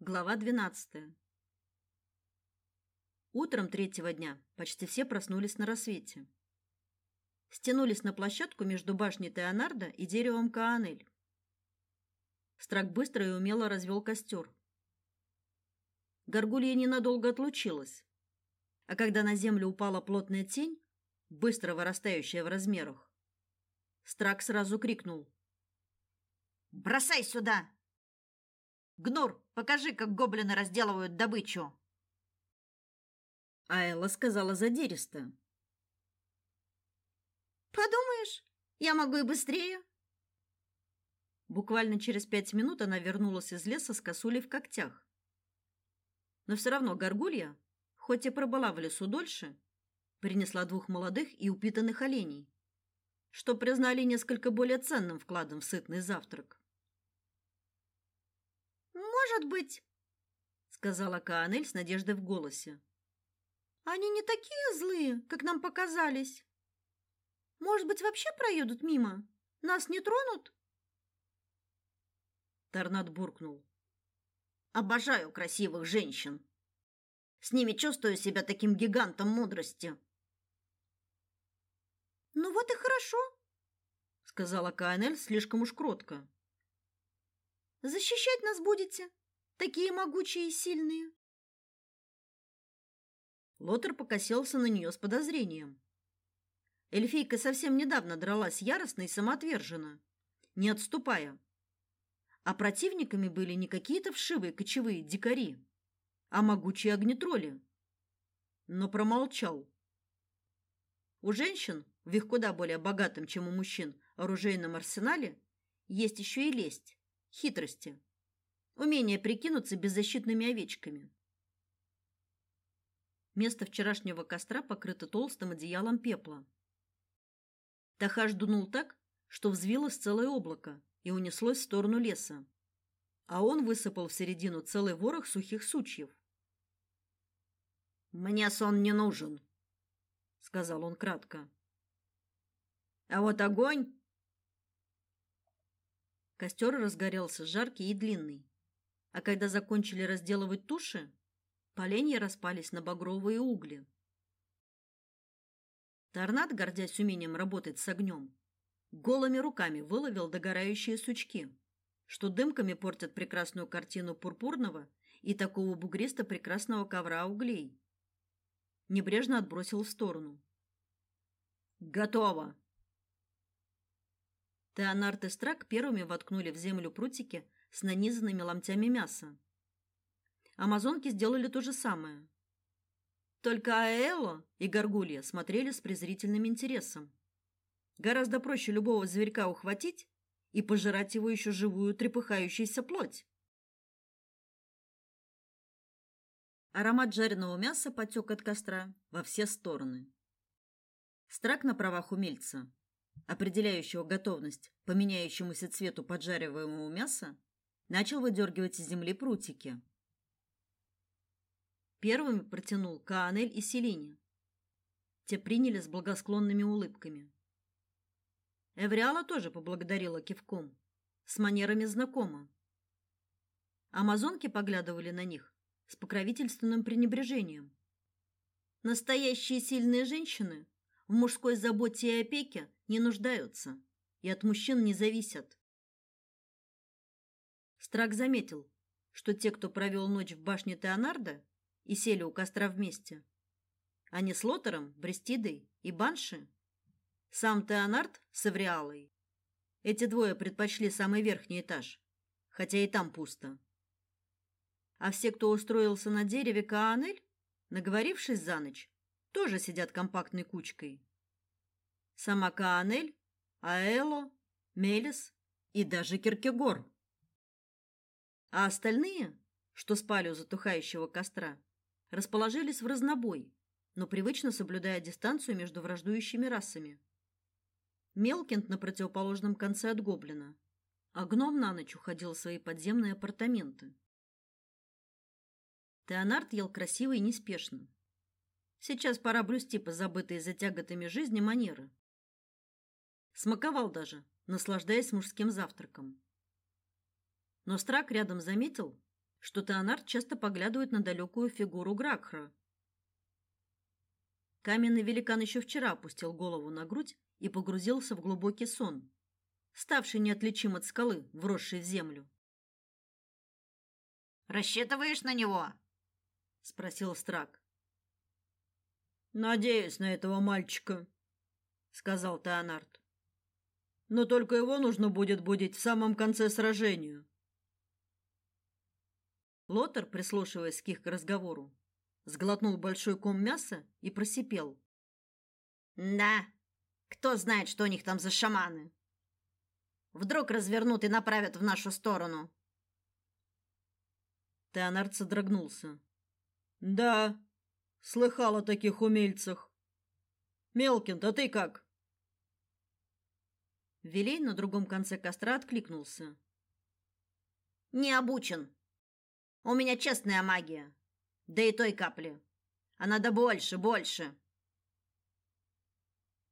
Глава 12. Утром третьего дня почти все проснулись на рассвете. Стянулись на площадку между башней Теонардо и деревом Каанель. Страк быстро и умело развел костер. Горгулья ненадолго отлучилась, а когда на землю упала плотная тень, быстро вырастающая в размерах, Страк сразу крикнул: "Бросай сюда!" Гнур, покажи, как гоблины разделывают добычу. А Элла сказала задиристо. Подумаешь, я могу и быстрее. Буквально через пять минут она вернулась из леса с косулей в когтях. Но все равно горгулья, хоть и пробыла в лесу дольше, принесла двух молодых и упитанных оленей, что признали несколько более ценным вкладом в сытный завтрак. Может быть, сказала Каанель с надеждой в голосе. Они не такие злые, как нам показались. Может быть, вообще проедут мимо? Нас не тронут? Торнад буркнул. Обожаю красивых женщин. С ними чувствую себя таким гигантом мудрости. Ну вот и хорошо, сказала Каанель слишком уж кротко. Защищать нас будете, такие могучие и сильные. Лотер покосился на нее с подозрением. Эльфийка совсем недавно дралась яростно и самоотверженно, не отступая. А противниками были не какие-то вшивые кочевые дикари, а могучие огнетролли. Но промолчал. У женщин, в их куда более богатом, чем у мужчин, оружейном арсенале, есть еще и лесть, хитрости, умение прикинуться беззащитными овечками. Место вчерашнего костра покрыто толстым одеялом пепла. Тахаш дунул так, что взвилось целое облако и унеслось в сторону леса. А он высыпал в середину целый ворох сухих сучьев. Мне сон не нужен, сказал он кратко. А вот огонь Костер разгорелся жаркий и длинный. А когда закончили разделывать туши, поленья распались на багровые угли. Торнад, гордясь умением работать с огнем, голыми руками выловил догорающие сучки, что дымками портят прекрасную картину пурпурного и такого бугристо-прекрасного ковра углей. Небрежно отбросил в сторону. Готово. Теонард и Страк первыми воткнули в землю прутики с нанизанными ломтями мяса. Амазонки сделали то же самое. Только Аэло и Горгулья смотрели с презрительным интересом. Гораздо проще любого зверька ухватить и пожирать его еще живую трепыхающуюся плоть. Аромат жареного мяса потек от костра во все стороны. Страк на правах умельца определяющего готовность по меняющемуся цвету поджариваемого мяса, начал выдергивать из земли прутики. Первыми протянул Каанель и Селине. Те приняли с благосклонными улыбками. Эвриала тоже поблагодарила кивком, с манерами знакома. Амазонки поглядывали на них с покровительственным пренебрежением. Настоящие сильные женщины в мужской заботе и опеке не нуждаются и от мужчин не зависят. Страк заметил, что те, кто провел ночь в башне Теонарда и сели у костра вместе, они с Лотером, Брестидой и Банши, сам Теонард с Эвриалой. Эти двое предпочли самый верхний этаж, хотя и там пусто. А все, кто устроился на дереве Каанель, наговорившись за ночь, тоже сидят компактной кучкой сама Каанель, Аэло, Мелис и даже Киркегор. А остальные, что спали у затухающего костра, расположились в разнобой, но привычно соблюдая дистанцию между враждующими расами. Мелкинт на противоположном конце от гоблина, а гном на ночь уходил в свои подземные апартаменты. Теонард ел красиво и неспешно. Сейчас пора блюсти позабытые за тяготами жизни манеры. Смаковал даже, наслаждаясь мужским завтраком. Но Страк рядом заметил, что Теонард часто поглядывает на далекую фигуру Гракхра. Каменный великан еще вчера опустил голову на грудь и погрузился в глубокий сон, ставший неотличим от скалы, вросшей в землю. Рассчитываешь на него? спросил Страк. Надеюсь на этого мальчика, сказал Теонард. Но только его нужно будет будить в самом конце сражения. Лотер, прислушиваясь к их разговору, сглотнул большой ком мяса и просипел: "Да, кто знает, что у них там за шаманы? Вдруг развернут и направят в нашу сторону?" Теонард содрогнулся. Да, слыхал о таких умельцах. Мелкин, а ты как? Вилей на другом конце костра откликнулся. Не обучен. У меня честная магия. Да и той капли. А надо больше, больше.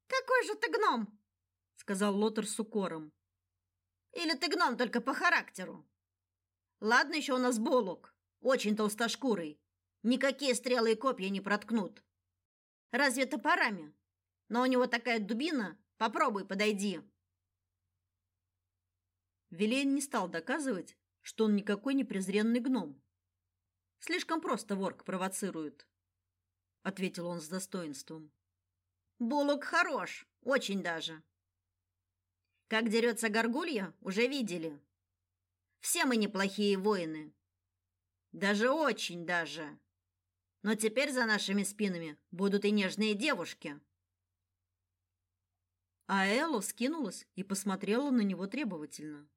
Какой же ты гном? сказал Лотер с укором. Или ты гном только по характеру? Ладно еще у нас Болок, очень толстошкурый. Никакие стрелы и копья не проткнут. Разве топорами? Но у него такая дубина, попробуй подойди. Вилейн не стал доказывать, что он никакой не презренный гном. Слишком просто ворк провоцирует, ответил он с достоинством. Булок хорош, очень даже. Как дерется горгулья, уже видели. Все мы неплохие воины. Даже очень даже. Но теперь за нашими спинами будут и нежные девушки. А Элла скинулась и посмотрела на него требовательно.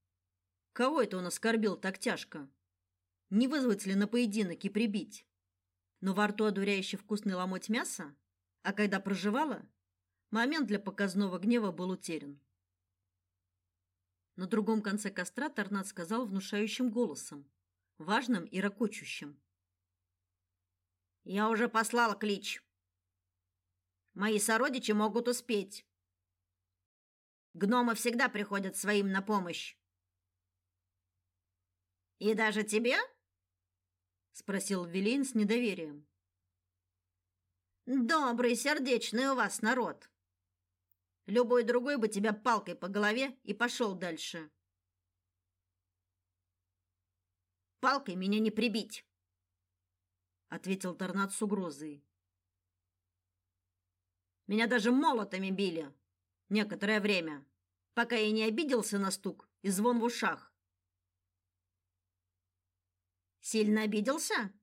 Кого это он оскорбил так тяжко? Не вызвать ли на поединок и прибить? Но во рту одуряюще вкусный ломоть мяса, а когда прожевала, момент для показного гнева был утерян. На другом конце костра Торнад сказал внушающим голосом: важным и ракочущим. Я уже послала клич. Мои сородичи могут успеть. Гномы всегда приходят своим на помощь. И даже тебе? спросил Велин с недоверием. Добрый, сердечный у вас народ. Любой другой бы тебя палкой по голове и пошел дальше. Палкой меня не прибить, ответил Торнад с угрозой. Меня даже молотами били некоторое время, пока я не обиделся на стук и звон в ушах. Сильно обиделся?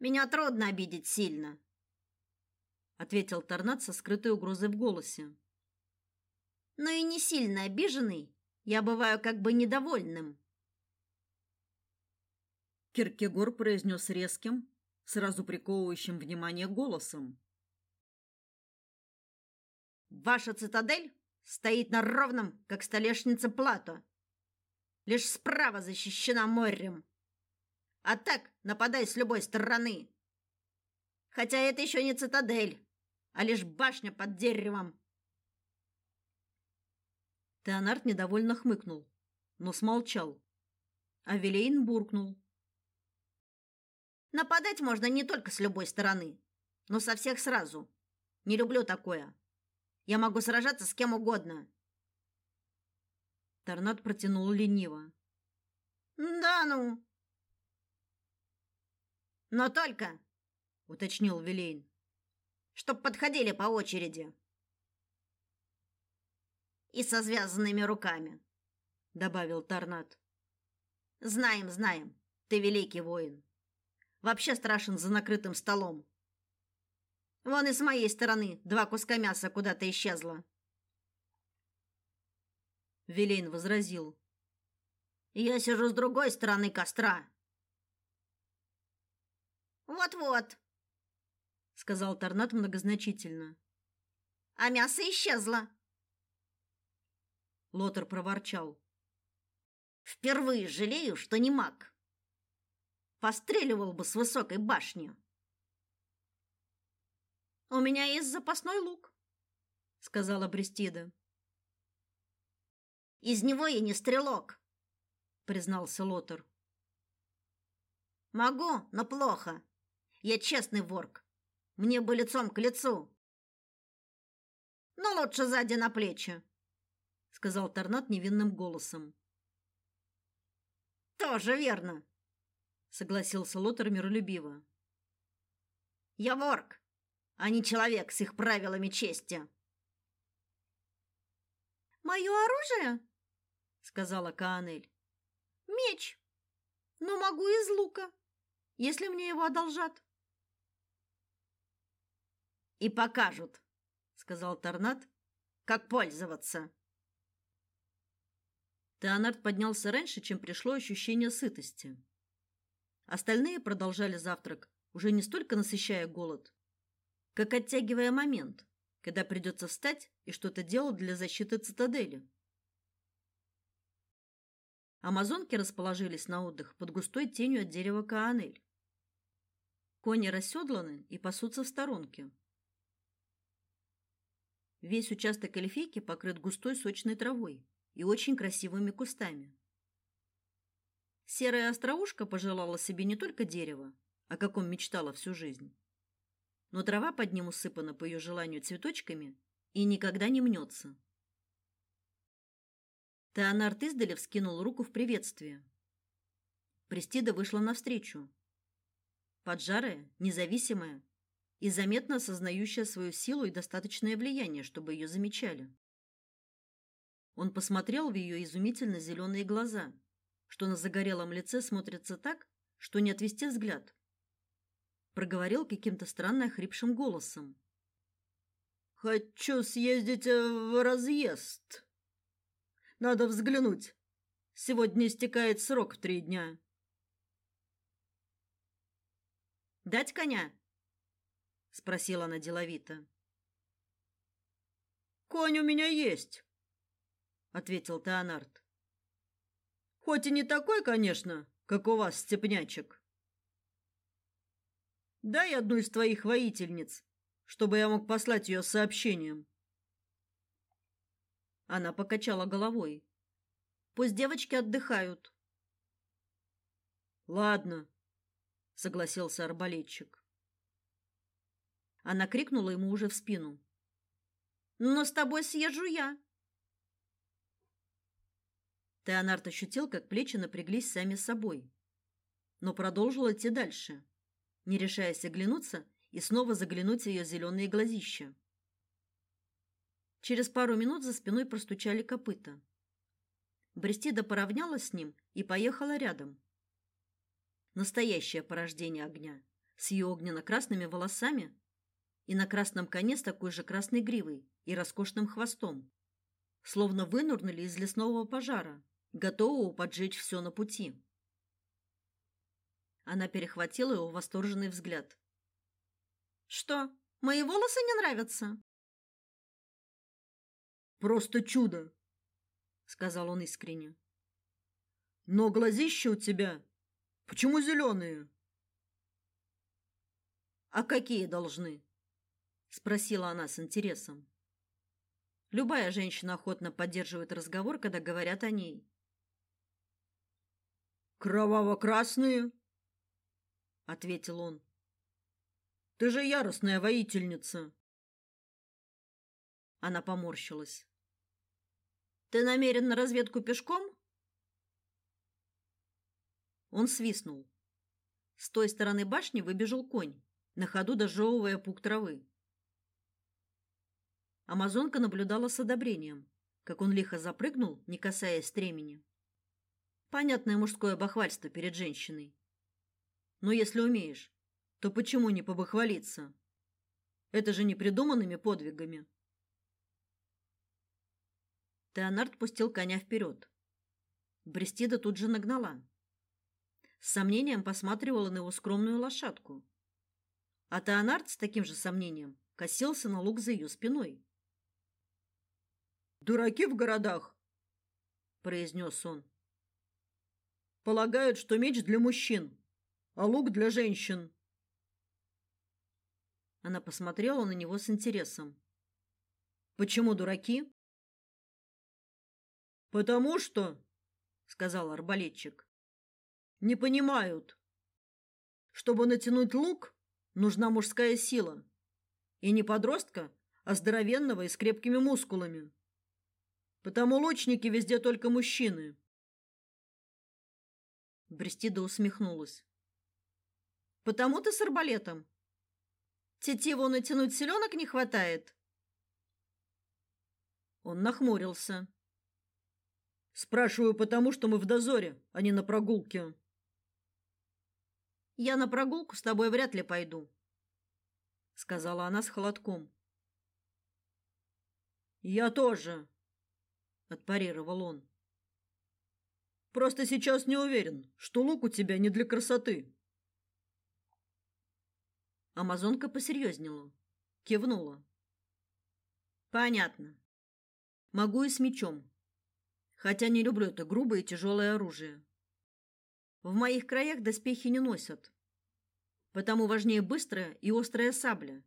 Меня трудно обидеть сильно, ответил Торнад со скрытой угрозой в голосе. Но и не сильно обиженный я бываю как бы недовольным. Киркегор произнес резким, сразу приковывающим внимание голосом. Ваша цитадель стоит на ровном, как столешница плато. Лишь справа защищена морем. А так нападай с любой стороны. Хотя это еще не цитадель, а лишь башня под деревом. Теонард недовольно хмыкнул, но смолчал. А Вилейн буркнул. Нападать можно не только с любой стороны, но со всех сразу. Не люблю такое. Я могу сражаться с кем угодно. Торнад протянул лениво. Да ну. Но только, уточнил Вилейн, чтоб подходили по очереди и со связанными руками, добавил Торнад. Знаем, знаем. Ты великий воин. Вообще страшен за накрытым столом. Вон и с моей стороны два куска мяса куда-то исчезло. Велейн возразил: "Я сижу с другой стороны костра". Вот-вот, сказал Торнат многозначительно. А мясо исчезло. Лотер проворчал. Впервые жалею, что не маг. Постреливал бы с высокой башни. У меня есть запасной лук, сказала Брестида. Из него я не стрелок. признался Лотер. Могу, но плохо. Я честный ворк. Мне бы лицом к лицу. Но лучше сзади на плечи, сказал Торнат невинным голосом. Тоже верно, согласился Лотер миролюбиво. Я ворк, а не человек с их правилами чести. Мое оружие, сказала Каанель. Меч. Но могу из лука, если мне его одолжат. И покажут, сказал Торнат, как пользоваться. Теонард поднялся раньше, чем пришло ощущение сытости. Остальные продолжали завтрак, уже не столько насыщая голод, как оттягивая момент, когда придется встать и что-то делать для защиты цитадели. Амазонки расположились на отдых под густой тенью от дерева Каанель. Кони расседланы и пасутся в сторонке. Весь участок эльфийки покрыт густой сочной травой и очень красивыми кустами. Серая остроушка пожелала себе не только дерева, о каком мечтала всю жизнь, но трава под ним усыпана по ее желанию цветочками и никогда не мнется. Теонард издали вскинул руку в приветствие. Престида вышла навстречу. Поджарая, независимая и заметно осознающая свою силу и достаточное влияние, чтобы ее замечали. Он посмотрел в ее изумительно зеленые глаза, что на загорелом лице смотрится так, что не отвести взгляд. Проговорил каким-то странно хрипшим голосом. Хочу съездить э, в разъезд. Надо взглянуть. Сегодня истекает срок в три дня. Дать коня? спросила она деловито. Конь у меня есть, ответил Теонард. Хоть и не такой, конечно, как у вас, степнячек. Дай одну из твоих воительниц, чтобы я мог послать ее с сообщением. Она покачала головой. Пусть девочки отдыхают. Ладно, согласился арбалетчик. Она крикнула ему уже в спину: "Но с тобой съезжу я". Теонард ощутил, как плечи напряглись сами собой, но продолжил идти дальше, не решаясь оглянуться и снова заглянуть в ее зеленые глазища. Через пару минут за спиной простучали копыта. Брестида поравнялась с ним и поехала рядом. Настоящее порождение огня, с ее огненно-красными волосами и на красном коне с такой же красной гривой и роскошным хвостом, словно вынырнули из лесного пожара готового поджечь все на пути. Она перехватила его восторженный взгляд. Что, мои волосы не нравятся? Просто чудо, сказал он искренне. Но глазища у тебя почему зеленые? А какие должны? спросила она с интересом. Любая женщина охотно поддерживает разговор, когда говорят о ней. Кроваво-красные, ответил он. Ты же яростная воительница. Она поморщилась. Ты намерен на разведку пешком? Он свистнул. С той стороны башни выбежал конь, на ходу дожевывая пук травы. Амазонка наблюдала с одобрением, как он лихо запрыгнул, не касаясь стремени. Понятное мужское бахвальство перед женщиной. Но если умеешь, то почему не побахвалиться? Это же не придуманными подвигами. Теонард пустил коня вперед. Брестида тут же нагнала. С сомнением посматривала на его скромную лошадку. А Теонард с таким же сомнением косился на луг за ее спиной. «Дураки в городах!» – произнес он. Полагают, что меч для мужчин, а лук для женщин. Она посмотрела на него с интересом. Почему дураки? Потому что, сказал арбалетчик. Не понимают. Чтобы натянуть лук, нужна мужская сила. И не подростка, а здоровенного и с крепкими мускулами. Потому лучники везде только мужчины. Брестида усмехнулась. Потому ты с арбалетом. Тетиву натянуть селенок не хватает. Он нахмурился. Спрашиваю, потому что мы в дозоре, а не на прогулке. Я на прогулку с тобой вряд ли пойду, сказала она с холодком. Я тоже, отпарировал он. Просто сейчас не уверен, что лук у тебя не для красоты. Амазонка посерьезнела, кивнула. Понятно. Могу и с мечом. Хотя не люблю это грубое и тяжелое оружие. В моих краях доспехи не носят. Потому важнее быстрая и острая сабля,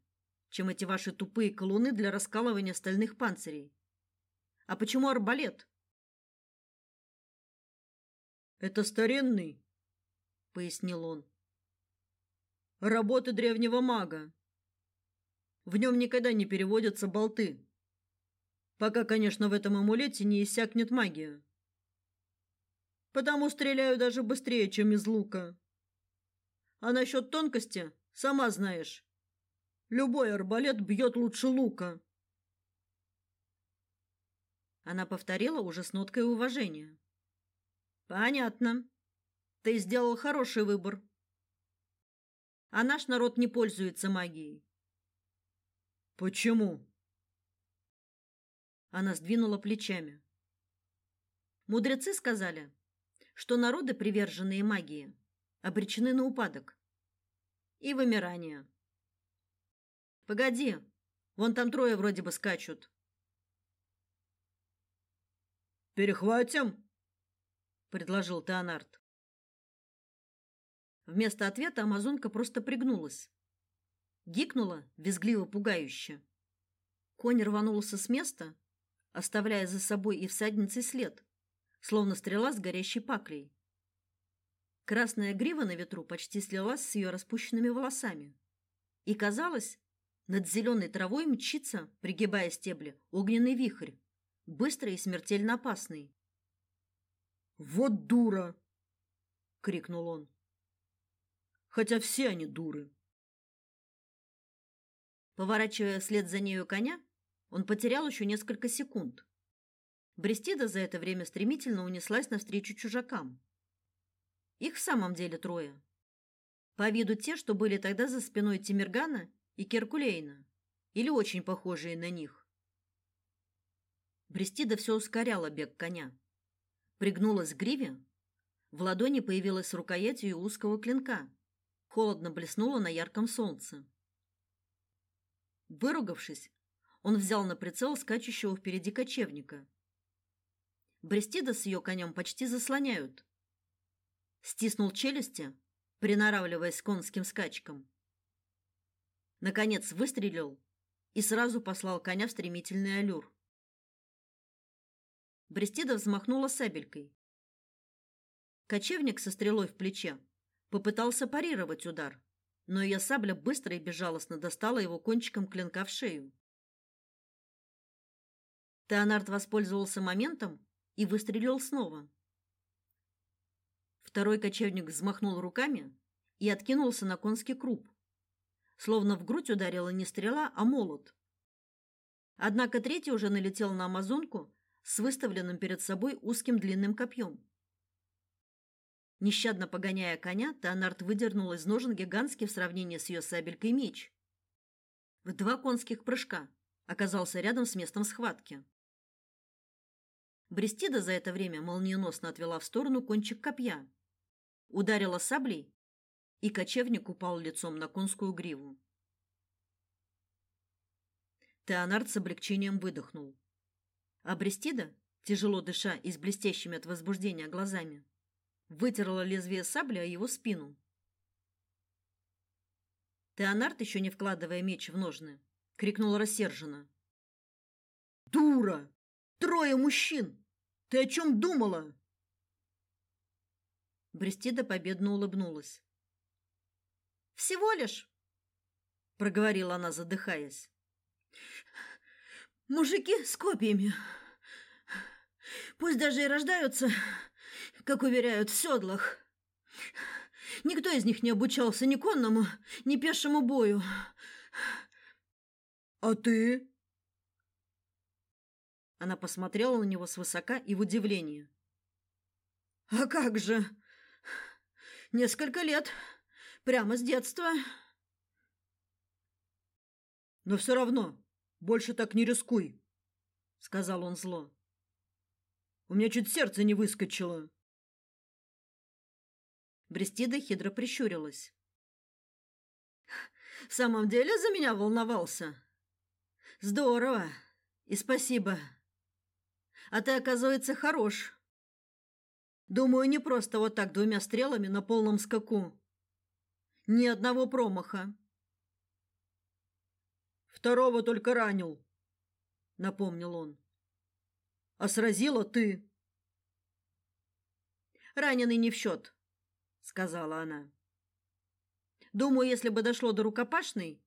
чем эти ваши тупые колуны для раскалывания стальных панцирей. А почему арбалет? Это старинный, пояснил он. Работа древнего мага. В нем никогда не переводятся болты. Пока, конечно, в этом амулете не иссякнет магия. Потому стреляю даже быстрее, чем из лука. А насчет тонкости, сама знаешь. Любой арбалет бьет лучше лука. Она повторила уже с ноткой уважения. Понятно. Ты сделал хороший выбор. А наш народ не пользуется магией. Почему? Она сдвинула плечами. Мудрецы сказали, что народы, приверженные магии, обречены на упадок и вымирание. Погоди, вон там трое вроде бы скачут. Перехватим, предложил Теонард. Вместо ответа амазонка просто пригнулась. Гикнула, визгливо пугающе. Конь рванулся с места, оставляя за собой и всадницей след, словно стрела с горящей паклей. Красная грива на ветру почти слилась с ее распущенными волосами. И казалось, над зеленой травой мчится, пригибая стебли, огненный вихрь, быстрый и смертельно опасный. «Вот дура!» — крикнул он. «Хотя все они дуры!» Поворачивая вслед за нею коня, он потерял еще несколько секунд. Брестида за это время стремительно унеслась навстречу чужакам. Их в самом деле трое. По виду те, что были тогда за спиной Тимиргана и Керкулейна, или очень похожие на них. Брестида все ускоряла бег коня. Пригнулась к гриве, в ладони появилась рукоять ее узкого клинка. Холодно блеснула на ярком солнце. Выругавшись, он взял на прицел скачущего впереди кочевника. Брестида с ее конем почти заслоняют. Стиснул челюсти, приноравливаясь к конским скачкам. Наконец выстрелил и сразу послал коня в стремительный аллюр. Брестида взмахнула сабелькой. Кочевник со стрелой в плече попытался парировать удар, но ее сабля быстро и безжалостно достала его кончиком клинка в шею. Теонард воспользовался моментом и выстрелил снова. Второй кочевник взмахнул руками и откинулся на конский круп, словно в грудь ударила не стрела, а молот. Однако третий уже налетел на амазонку с выставленным перед собой узким длинным копьем. Нещадно погоняя коня, Теонард выдернул из ножен гигантский в сравнении с ее сабелькой меч. В два конских прыжка оказался рядом с местом схватки. Брестида за это время молниеносно отвела в сторону кончик копья, ударила саблей, и кочевник упал лицом на конскую гриву. Теонард с облегчением выдохнул. А Брестида, тяжело дыша и с блестящими от возбуждения глазами, вытерла лезвие сабли о его спину. Теонард, еще не вкладывая меч в ножны, крикнул рассерженно: "Дура!" Трое мужчин. Ты о чем думала? Брестида победно улыбнулась. Всего лишь, проговорила она, задыхаясь. Мужики с копьями. Пусть даже и рождаются, как уверяют, в седлах. Никто из них не обучался ни конному, ни пешему бою. А ты? Она посмотрела на него свысока и в удивлении. А как же? Несколько лет, прямо с детства. Но все равно, больше так не рискуй, сказал он зло. У меня чуть сердце не выскочило. Брестида хитро прищурилась. В самом деле за меня волновался. Здорово. И спасибо. А ты, оказывается, хорош. Думаю, не просто вот так двумя стрелами на полном скаку. Ни одного промаха. Второго только ранил, напомнил он. А сразила ты. Раненый не в счет, сказала она. Думаю, если бы дошло до рукопашной,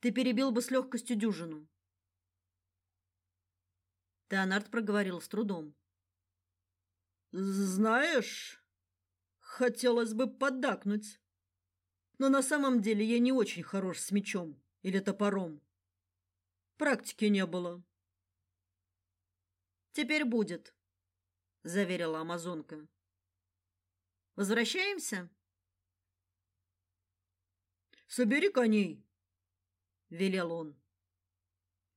ты перебил бы с легкостью дюжину. Теонард проговорил с трудом. Знаешь, хотелось бы поддакнуть. Но на самом деле я не очень хорош с мечом или топором. Практики не было. Теперь будет, заверила амазонка. Возвращаемся? Собери коней, велел он.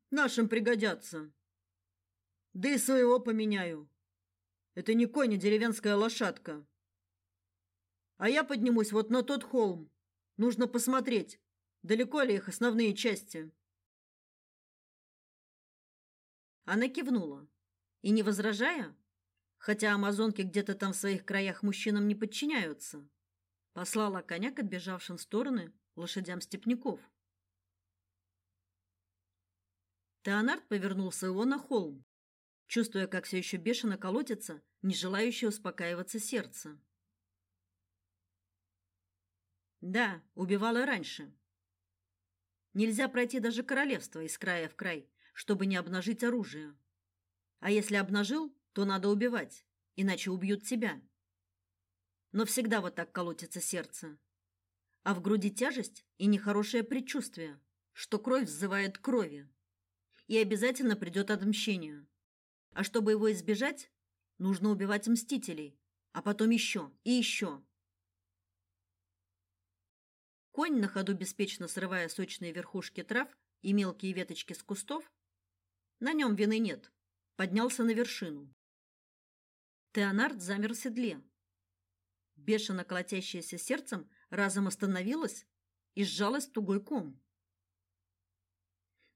Нашим пригодятся. Да и своего поменяю. Это не конь, а деревенская лошадка. А я поднимусь вот на тот холм. Нужно посмотреть, далеко ли их основные части. Она кивнула и, не возражая, хотя амазонки где-то там в своих краях мужчинам не подчиняются, послала коня к отбежавшим в стороны лошадям степняков. Теонард повернул своего на холм, чувствуя, как все еще бешено колотится, не желающее успокаиваться сердце. Да, убивала раньше. Нельзя пройти даже королевство из края в край, чтобы не обнажить оружие. А если обнажил, то надо убивать, иначе убьют тебя. Но всегда вот так колотится сердце. А в груди тяжесть и нехорошее предчувствие, что кровь взывает крови. И обязательно придет отмщение. А чтобы его избежать, нужно убивать мстителей, а потом еще и еще. Конь на ходу беспечно срывая сочные верхушки трав и мелкие веточки с кустов, на нем вины нет, поднялся на вершину. Теонард замер в седле. Бешено колотящееся сердцем разом остановилось и сжалось тугой ком.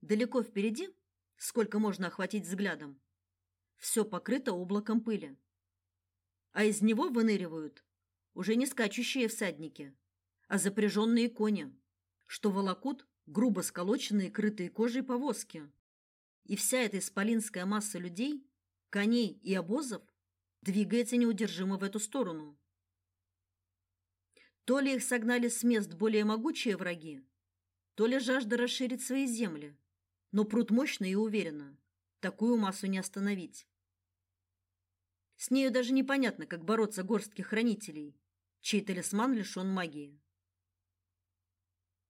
Далеко впереди, сколько можно охватить взглядом, все покрыто облаком пыли. А из него выныривают уже не скачущие всадники, а запряженные кони, что волокут грубо сколоченные крытые кожей повозки. И вся эта исполинская масса людей, коней и обозов двигается неудержимо в эту сторону. То ли их согнали с мест более могучие враги, то ли жажда расширить свои земли, но пруд мощно и уверенно. Такую массу не остановить. С нею даже непонятно, как бороться горстке хранителей, чей талисман лишен магии.